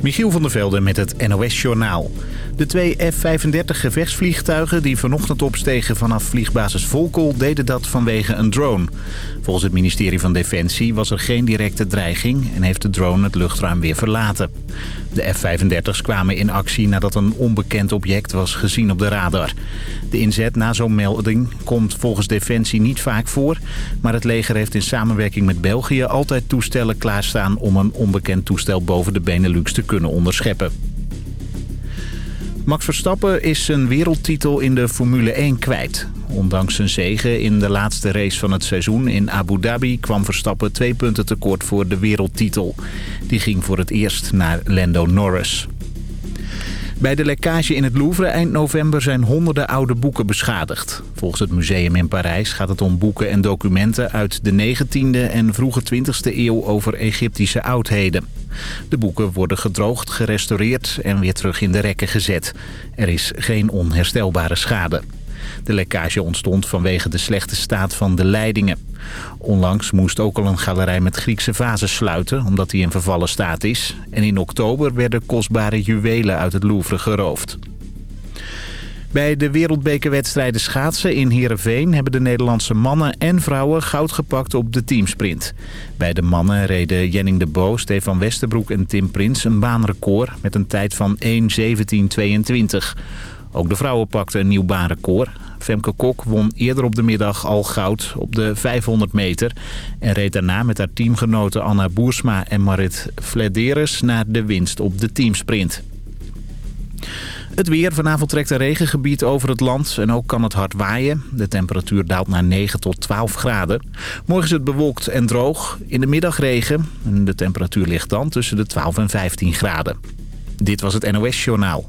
Michiel van der Velde met het NOS-journaal. De twee F-35 gevechtsvliegtuigen die vanochtend opstegen vanaf vliegbasis Volkel... deden dat vanwege een drone. Volgens het ministerie van Defensie was er geen directe dreiging... en heeft de drone het luchtruim weer verlaten. De F-35's kwamen in actie nadat een onbekend object was gezien op de radar. De inzet na zo'n melding komt volgens Defensie niet vaak voor... maar het leger heeft in samenwerking met België altijd toestellen klaarstaan... om een onbekend toestel boven de Benelux te kunnen onderscheppen. Max Verstappen is zijn wereldtitel in de Formule 1 kwijt. Ondanks zijn zege in de laatste race van het seizoen in Abu Dhabi... kwam Verstappen twee punten tekort voor de wereldtitel. Die ging voor het eerst naar Lando Norris. Bij de lekkage in het Louvre eind november zijn honderden oude boeken beschadigd. Volgens het museum in Parijs gaat het om boeken en documenten uit de 19e en vroege 20e eeuw over Egyptische oudheden. De boeken worden gedroogd, gerestaureerd en weer terug in de rekken gezet. Er is geen onherstelbare schade. De lekkage ontstond vanwege de slechte staat van de leidingen. Onlangs moest ook al een galerij met Griekse vazen sluiten... omdat die in vervallen staat is. En in oktober werden kostbare juwelen uit het Louvre geroofd. Bij de wereldbekerwedstrijden schaatsen in Heerenveen... hebben de Nederlandse mannen en vrouwen goud gepakt op de teamsprint. Bij de mannen reden Jenning de Bo, Stefan Westerbroek en Tim Prins... een baanrecord met een tijd van 1.17.22. Ook de vrouwen pakten een nieuw baanrecord. Femke Kok won eerder op de middag al goud op de 500 meter... en reed daarna met haar teamgenoten Anna Boersma en Marit Flederis... naar de winst op de teamsprint. Het weer. Vanavond trekt een regengebied over het land en ook kan het hard waaien. De temperatuur daalt naar 9 tot 12 graden. Morgen is het bewolkt en droog. In de middag regen. De temperatuur ligt dan tussen de 12 en 15 graden. Dit was het NOS Journaal.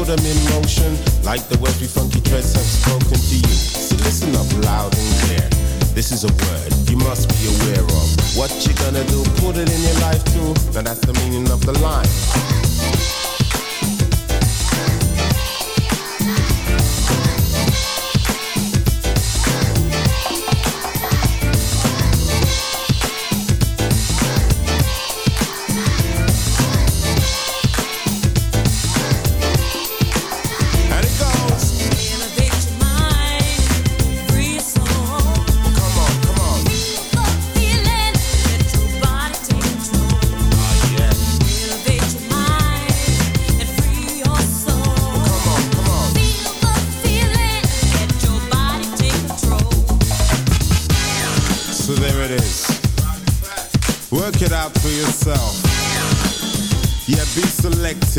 Put them in motion like the words we funky dreads have spoken to you. So listen up loud and clear. This is a word you must be aware of. What you gonna do, put it in your life too. Now that's the meaning of the line.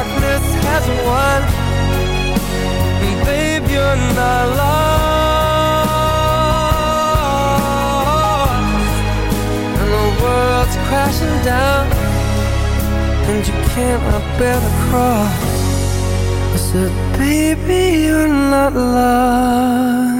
darkness has won, And babe, you're not lost and the world's crashing down, and you cannot bear the cross. I said, baby, you're not lost.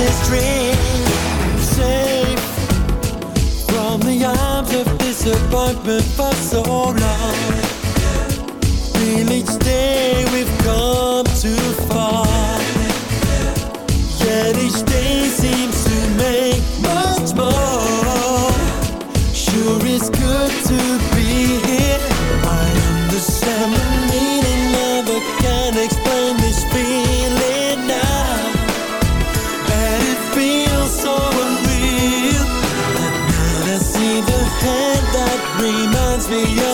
his dream safe from the arms of disappointment for so long. Feel each day we've come too me.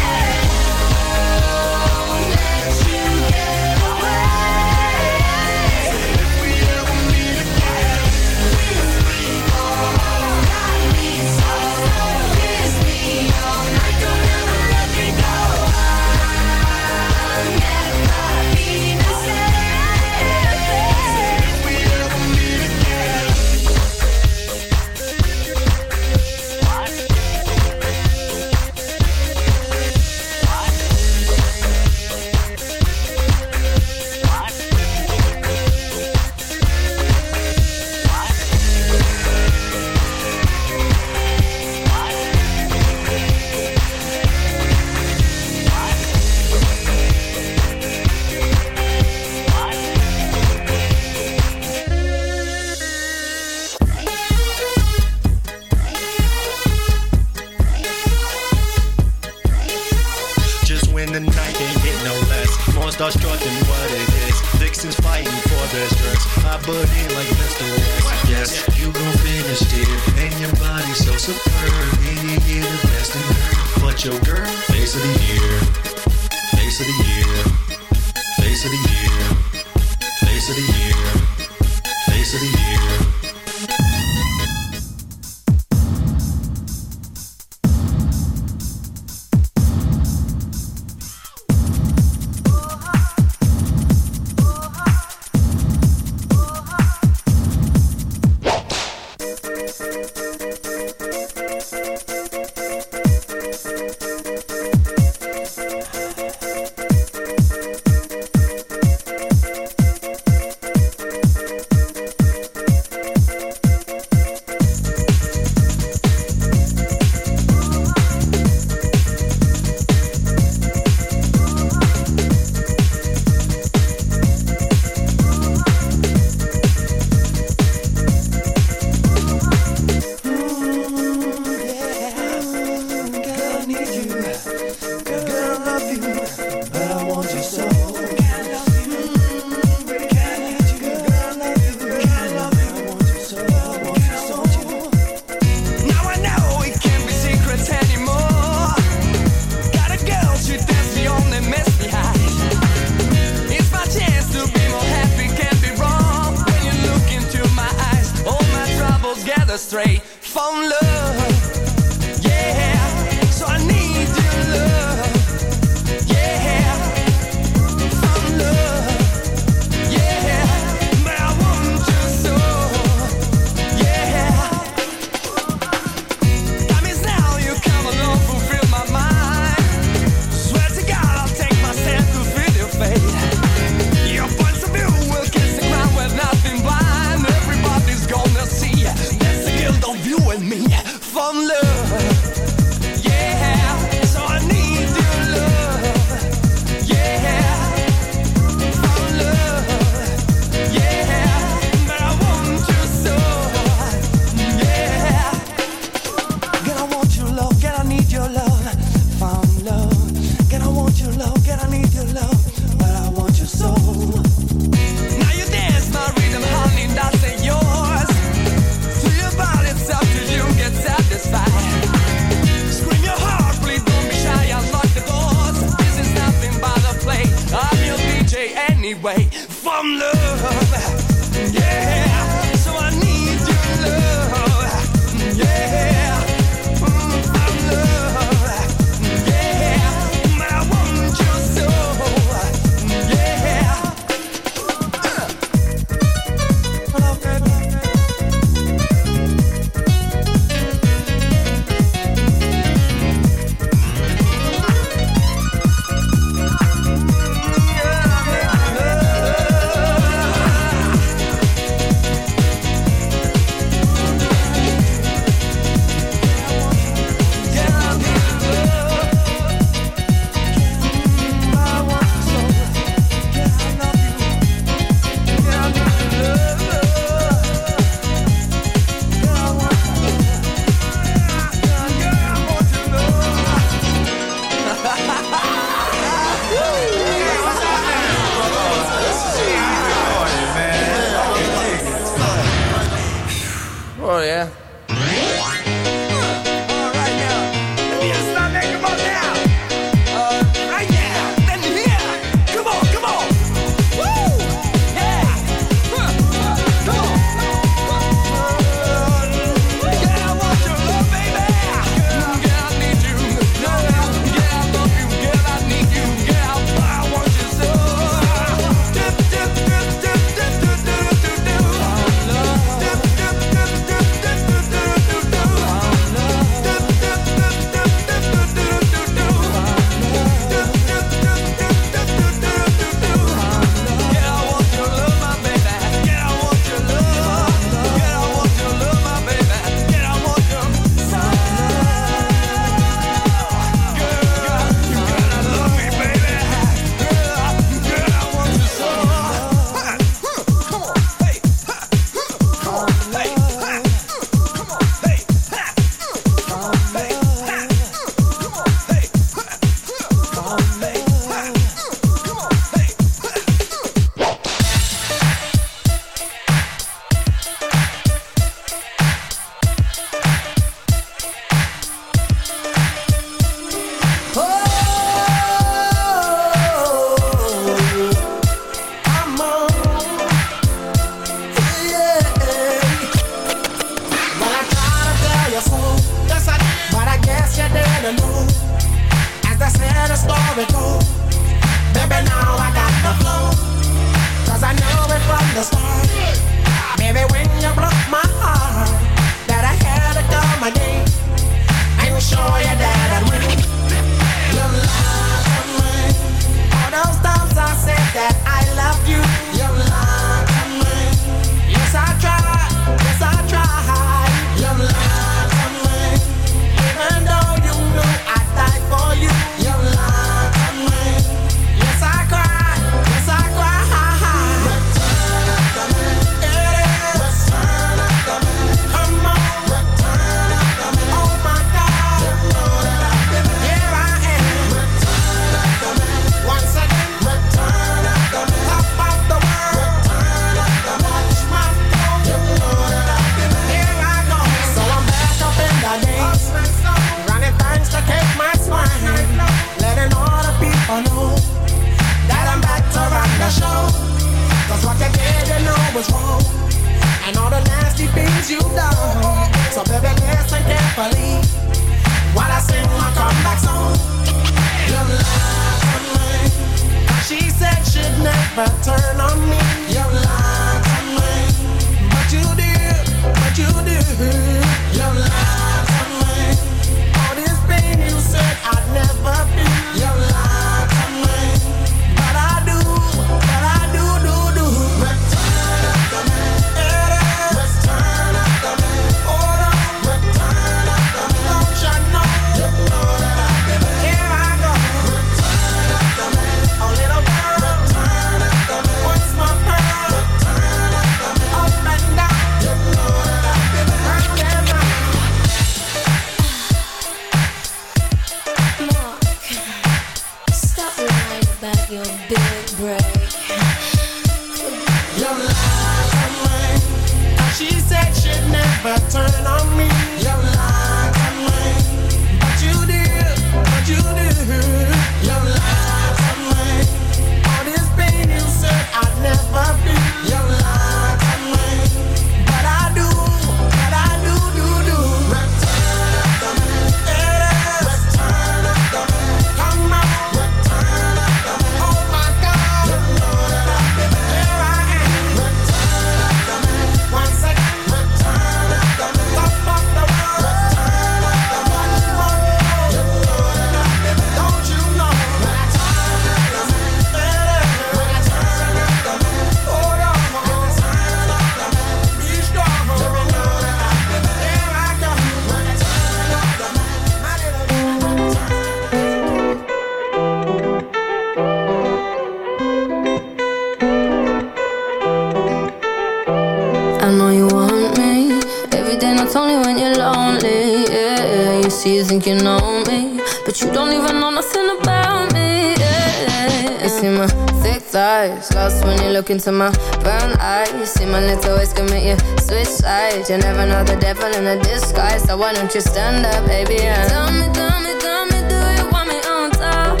into my brown eyes. See my lips always commit you switch sides. You never know the devil in a disguise. So why don't you stand up, baby? And tell me, tell me, tell me, do you want me on top?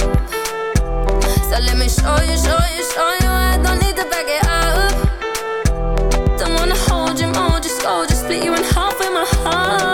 So let me show you, show you, show you. I don't need to back it up. Don't wanna hold you more, just go, just split you in half with my heart.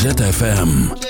ZFM.